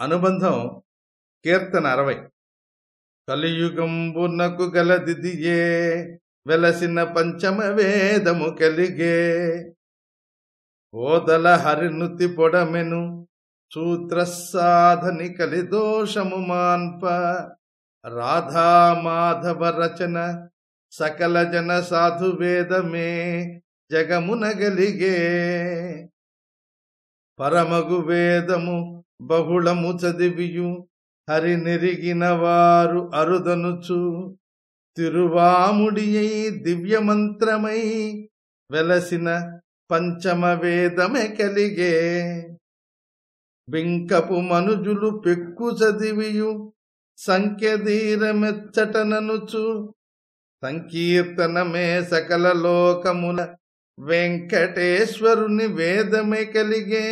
అనుబంధం కీర్తన అరవై. కలియుగంబునకు గలదిదియే వెలసిన పంచమ వేదము కలిగే. ఓదల హరినుతి పొడమెను సూత్రసాధని కలిదోషము మాన్ప. రాధా మాధవ రచన సకల జన సాధు వేదమే జగమునగలిగే పరమగు వేదము బహుళము చదివియు. హరి నెరిగిన వారు అరుదనుచు. తిరువాముడియై దివ్యమంత్రమై వెలసిన పంచమ వేదమే కలిగే. బింకపు మనుజులు పెక్కు చదివియు. సంఖ్యధీరమెచ్చటననుచు. సంకీర్తనమే సకల లోకముల వెంకటేశ్వరుని వేదమే కలిగే